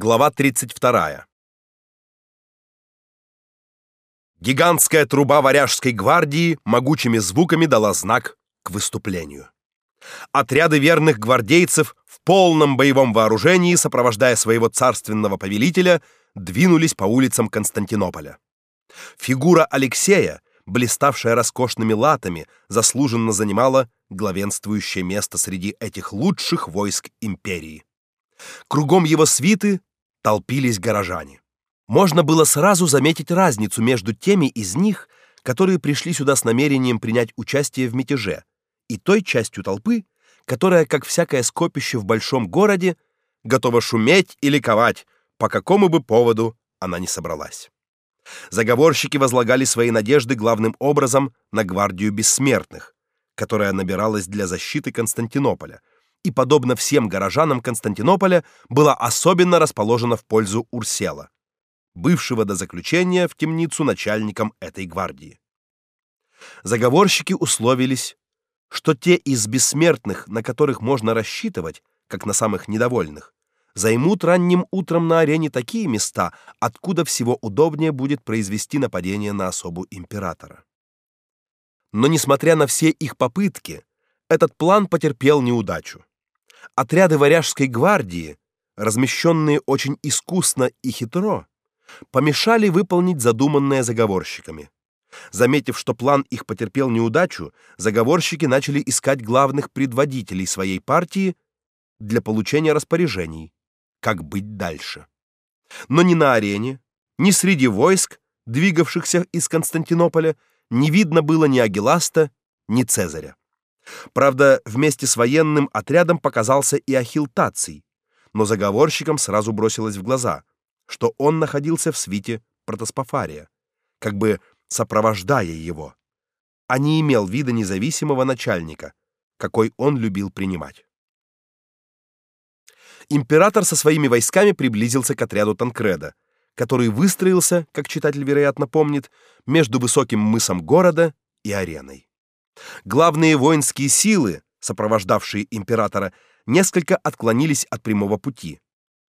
Глава 32. Гигантская труба варяжской гвардии могучими звуками дала знак к выступлению. Отряды верных гвардейцев в полном боевом вооружении, сопровождая своего царственного повелителя, двинулись по улицам Константинополя. Фигура Алексея, блиставшая роскошными латами, заслуженно занимала главенствующее место среди этих лучших войск империи. Кругом его свиты толпились горожане. Можно было сразу заметить разницу между теми из них, которые пришли сюда с намерением принять участие в мятеже, и той частью толпы, которая, как всякое скопище в большом городе, готова шуметь и ликовать, по какому бы поводу она ни собралась. Заговорщики возлагали свои надежды главным образом на гвардию бессмертных, которая набиралась для защиты Константинополя, и подобно всем горожанам Константинополя была особенно расположена в пользу Урсела, бывшего до заключения в темницу начальником этой гвардии. Заговорщики условились, что те из бессмертных, на которых можно рассчитывать, как на самых недовольных, займут ранним утром на арене такие места, откуда всего удобнее будет произвести нападение на особу императора. Но несмотря на все их попытки, этот план потерпел неудачу. Отряды варяжской гвардии, размещенные очень искусно и хитро, помешали выполнить задуманное заговорщиками. Заметив, что план их потерпел неудачу, заговорщики начали искать главных предводителей своей партии для получения распоряжений, как быть дальше. Но ни на арене, ни среди войск, двигавшихся из Константинополя, не видно было ни Агиласта, ни Цезаря. Правда, вместе с военным отрядом показался и Ахилл Таций, но заговорщикам сразу бросилось в глаза, что он находился в свите протоспофария, как бы сопровождая его, а не имел вида независимого начальника, какой он любил принимать. Император со своими войсками приблизился к отряду Танкреда, который выстроился, как читатель вероятно помнит, между высоким мысом города и ареной. Главные воинские силы, сопровождавшие императора, несколько отклонились от прямого пути,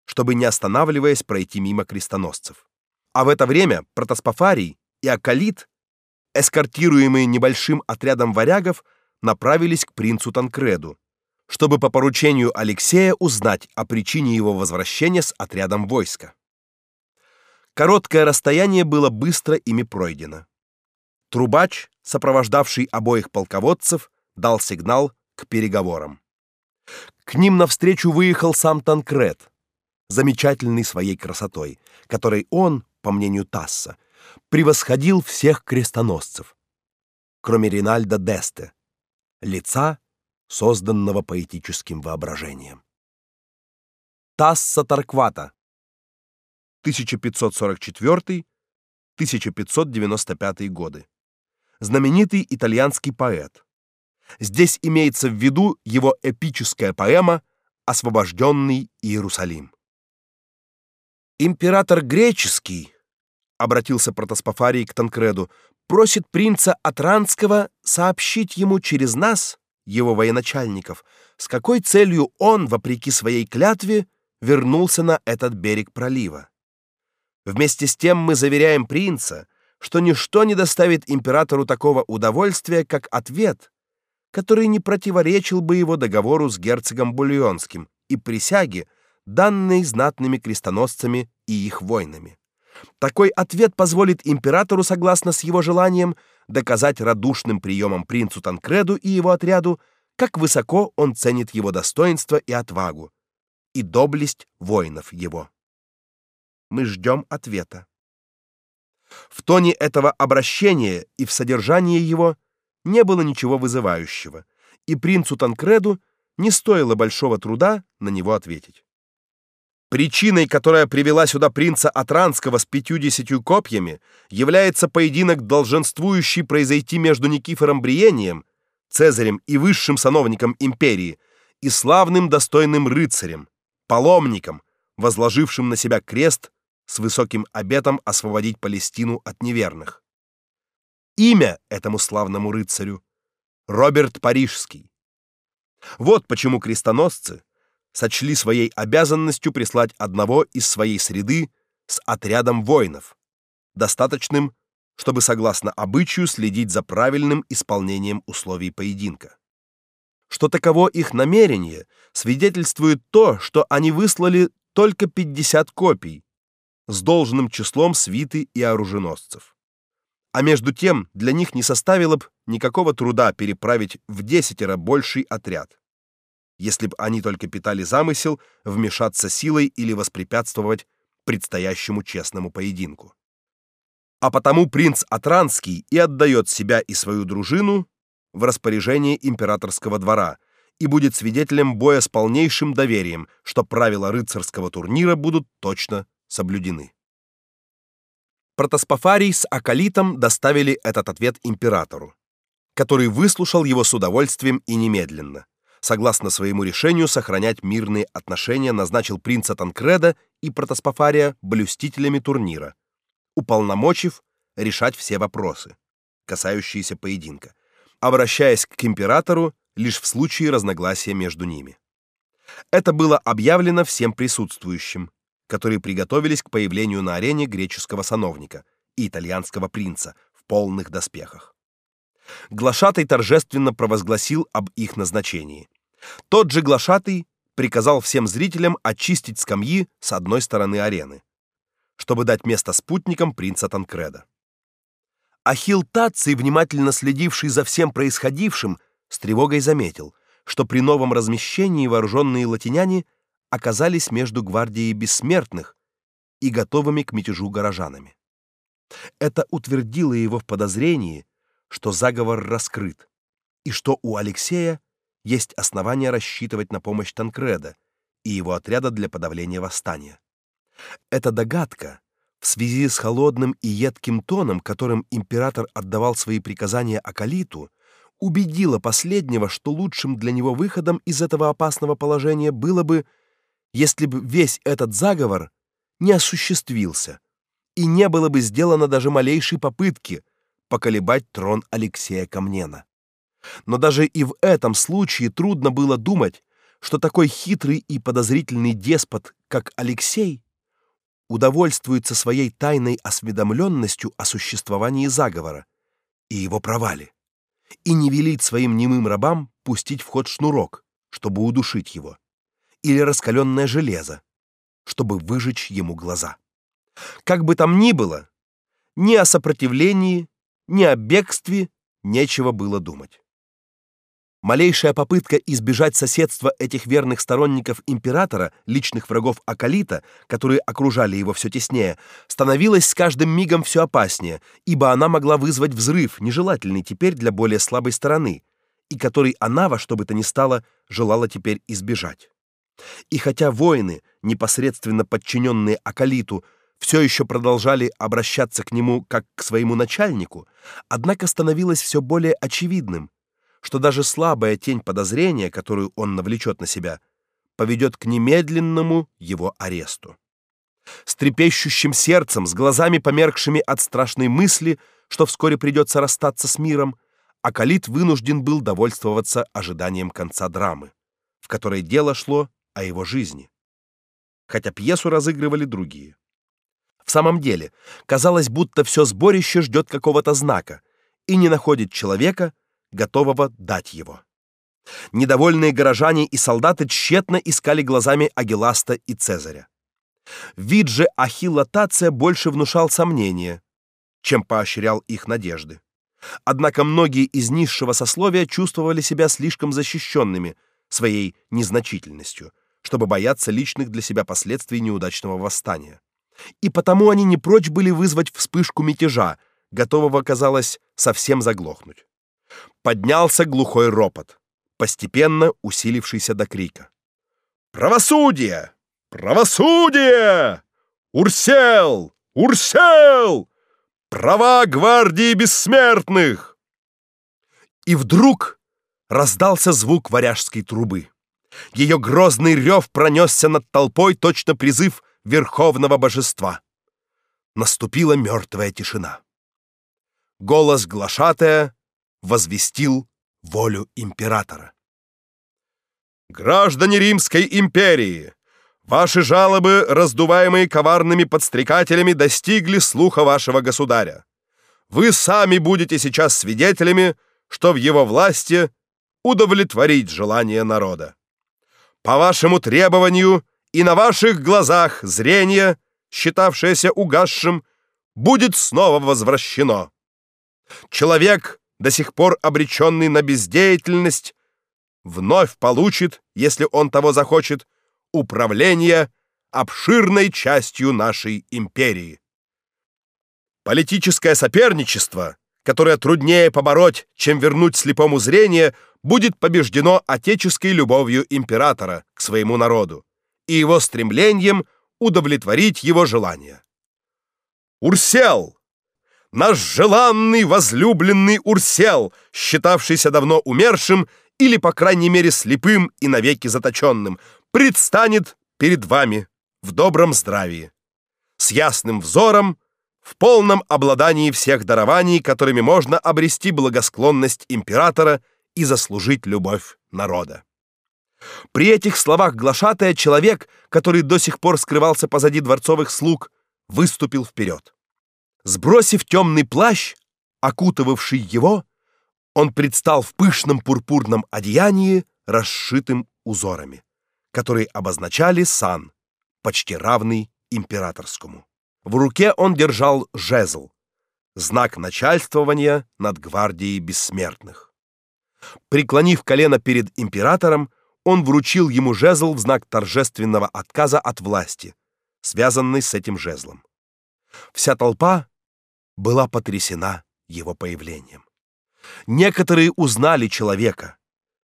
чтобы не останавливаясь пройти мимо крестоносцев. А в это время Протоспофарий и Акалит, эскортируемые небольшим отрядом варягов, направились к принцу Танкреду, чтобы по поручению Алексея узнать о причине его возвращения с отрядом войска. Короткое расстояние было быстро ими пройдено. Трубач, сопровождавший обоих полководцев, дал сигнал к переговорам. К ним навстречу выехал сам Танкред, замечательный своей красотой, которой он, по мнению Тасса, превосходил всех крестоносцев, кроме Ринальда Десте, лица, созданного поэтическим воображением. Тасса Тарквата 1544-1595 годы знаменитый итальянский поэт. Здесь имеется в виду его эпическая поэма Освобожденный Иерусалим. Император греческий, обратился протоспофарий к Танкреду, просит принца Атранского сообщить ему через нас, его военачальников, с какой целью он, вопреки своей клятве, вернулся на этот берег пролива. Вместе с тем мы заверяем принца, что ничто не доставит императору такого удовольствия, как ответ, который не противоречил бы его договору с герцогом Бульонским и присяге, данной знатными крестоносцами и их воинами. Такой ответ позволит императору, согласно с его желанием, доказать радушным приемом принцу Танкреду и его отряду, как высоко он ценит его достоинство и отвагу и доблесть воинов его. Мы ждем ответа. В тоне этого обращения и в содержании его не было ничего вызывающего, и принцу Танкреду не стоило большого труда на него ответить. Причиной, которая привела сюда принца Атранского с пятьюдесятью копьями, является поединок, долженствующий произойти между Никифором Бриением, Цезарем и высшим сановником империи, и славным достойным рыцарем, паломником, возложившим на себя крест с высоким обетом освободить Палестину от неверных. Имя этому славному рыцарю Роберт Парижский. Вот почему крестоносцы, сочли своей обязанностью прислать одного из своей среды с отрядом воинов, достаточным, чтобы согласно обычаю следить за правильным исполнением условий поединка. Что таково их намерение, свидетельствует то, что они выслали только 50 копий с должным числом свиты и оруженосцев. А между тем для них не составило бы никакого труда переправить в десятеро больший отряд, если бы они только питали замысел вмешаться силой или воспрепятствовать предстоящему честному поединку. А потому принц Атранский и отдает себя и свою дружину в распоряжение императорского двора и будет свидетелем боя с полнейшим доверием, что правила рыцарского турнира будут точно соблюдены. Протоспофарий с Акалитом доставили этот ответ императору, который выслушал его с удовольствием и немедленно. Согласно своему решению сохранять мирные отношения, назначил принца Танкреда и Протоспофария блюстителями турнира, уполномочив решать все вопросы, касающиеся поединка, обращаясь к императору лишь в случае разногласия между ними. Это было объявлено всем присутствующим, которые приготовились к появлению на арене греческого сановника и итальянского принца в полных доспехах. Глашатай торжественно провозгласил об их назначении. Тот же глашатай приказал всем зрителям очистить скамьи с одной стороны арены, чтобы дать место спутникам принца Танкреда. Ахилл Таций, внимательно следивший за всем происходившим, с тревогой заметил, что при новом размещении вооруженные латиняне оказались между гвардией бессмертных и готовыми к мятежу горожанами. Это утвердило его в подозрении, что заговор раскрыт, и что у Алексея есть основания рассчитывать на помощь Танкреда и его отряда для подавления восстания. Эта догадка в связи с холодным и едким тоном, которым император отдавал свои приказания Акалиту, убедила последнего, что лучшим для него выходом из этого опасного положения было бы, если бы весь этот заговор не осуществился и не было бы сделано даже малейшей попытки поколебать трон Алексея Камнена. Но даже и в этом случае трудно было думать, что такой хитрый и подозрительный деспот, как Алексей, удовольствуется своей тайной осведомленностью о существовании заговора и его провале, и не велит своим немым рабам пустить в ход шнурок, чтобы удушить его, или раскаленное железо, чтобы выжечь ему глаза. Как бы там ни было, ни о сопротивлении, ни о бегстве нечего было думать. Малейшая попытка избежать соседства этих верных сторонников императора, личных врагов Акалита, которые окружали его все теснее, становилась с каждым мигом все опаснее, ибо она могла вызвать взрыв, нежелательный теперь для более слабой стороны, и который она во что бы то ни стало желала теперь избежать. И хотя воины, непосредственно подчиненные Акалиту, все еще продолжали обращаться к нему как к своему начальнику, однако становилось все более очевидным, что даже слабая тень подозрения, которую он навлечет на себя, поведет к немедленному его аресту. С трепещущим сердцем, с глазами померкшими от страшной мысли, что вскоре придется расстаться с миром, Акалит вынужден был довольствоваться ожиданием конца драмы, в которой дело шло о его жизни, хотя пьесу разыгрывали другие. В самом деле, казалось, будто все сборище ждет какого-то знака и не находит человека, готового дать его. Недовольные горожане и солдаты тщетно искали глазами Агиласта и Цезаря. Вид же Ахилла Тация больше внушал сомнения, чем поощрял их надежды. Однако многие из низшего сословия чувствовали себя слишком защищенными своей незначительностью, чтобы бояться личных для себя последствий неудачного восстания. И потому они не прочь были вызвать вспышку мятежа, готового, казалось, совсем заглохнуть поднялся глухой ропот, постепенно усилившийся до крика. Правосудие! Правосудие! Урсел! Урсел! Права гвардии бессмертных! И вдруг раздался звук варяжской трубы. Ее грозный рев пронесся над толпой, точно призыв верховного божества. Наступила мертвая тишина. Голос глашатая возвестил волю императора. Граждане Римской империи, ваши жалобы, раздуваемые коварными подстрекателями, достигли слуха вашего государя. Вы сами будете сейчас свидетелями, что в его власти удовлетворить желание народа. По вашему требованию и на ваших глазах зрение, считавшееся угасшим, будет снова возвращено. Человек, до сих пор обреченный на бездеятельность, вновь получит, если он того захочет, управление обширной частью нашей империи. Политическое соперничество, которое труднее побороть, чем вернуть слепому зрение, будет побеждено отеческой любовью императора к своему народу и его стремлением удовлетворить его желания. Урсел, наш желанный возлюбленный Урсел, считавшийся давно умершим или, по крайней мере, слепым и навеки заточенным, предстанет перед вами в добром здравии, с ясным взором, в полном обладании всех дарований, которыми можно обрести благосклонность императора и заслужить любовь народа. При этих словах глашатая человек, который до сих пор скрывался позади дворцовых слуг, выступил вперед. Сбросив темный плащ, окутывавший его, он предстал в пышном пурпурном одеянии, расшитым узорами, которые обозначали сан, почти равный императорскому. В руке он держал жезл, знак начальствования над гвардией бессмертных. Преклонив колено перед императором, он вручил ему жезл в знак торжественного отказа от власти, связанный с этим жезлом. Вся толпа была потрясена его появлением. Некоторые узнали человека.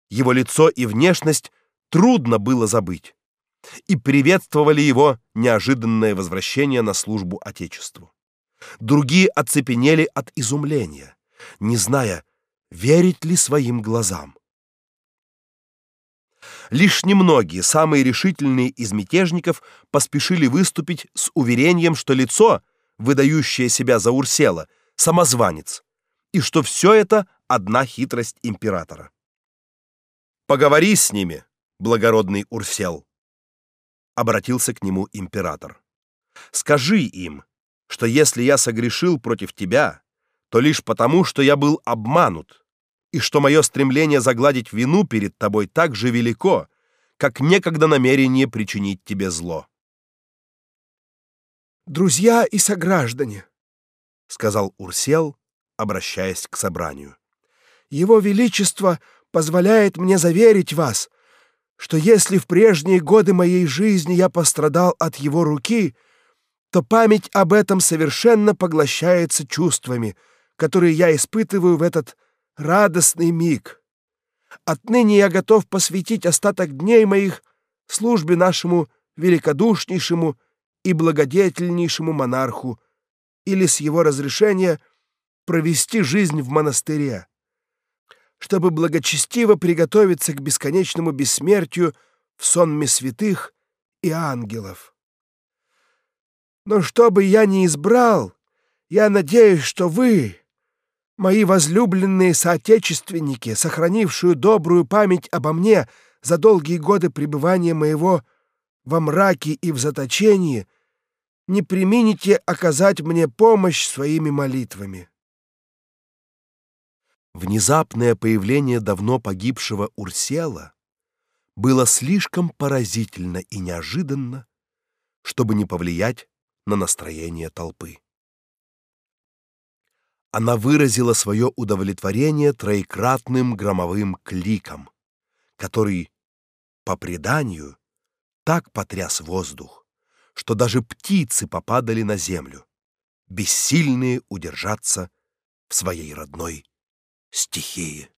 Его лицо и внешность трудно было забыть. И приветствовали его неожиданное возвращение на службу отечеству. Другие оцепенели от изумления, не зная, верить ли своим глазам. Лишь немногие, самые решительные из мятежников поспешили выступить с уверением, что лицо, выдающее себя за Урсела, самозванец, и что все это одна хитрость императора. Поговори с ними, благородный Урсел, обратился к нему император. Скажи им, что если я согрешил против тебя, то лишь потому, что я был обманут, и что мое стремление загладить вину перед тобой так же велико, как некогда намерение причинить тебе зло. Друзья и сограждане, сказал Урсел, обращаясь к собранию. Его величество позволяет мне заверить вас, что если в прежние годы моей жизни я пострадал от его руки, то память об этом совершенно поглощается чувствами, которые я испытываю в этот радостный миг. Отныне я готов посвятить остаток дней моих службе нашему великодушнейшему и благодетельнейшему монарху или с его разрешения провести жизнь в монастыре, чтобы благочестиво приготовиться к бесконечному бессмертию в сонме святых и ангелов. Но что бы я ни избрал, я надеюсь, что вы, мои возлюбленные соотечественники, сохранившие добрую память обо мне за долгие годы пребывания моего во мраке и в заточении, не примените оказать мне помощь своими молитвами. Внезапное появление давно погибшего Урсела было слишком поразительно и неожиданно, чтобы не повлиять на настроение толпы. Она выразила свое удовлетворение троекратным громовым кликом, который, по преданию, так потряс воздух, что даже птицы попадали на землю, бессильные удержаться в своей родной стихии.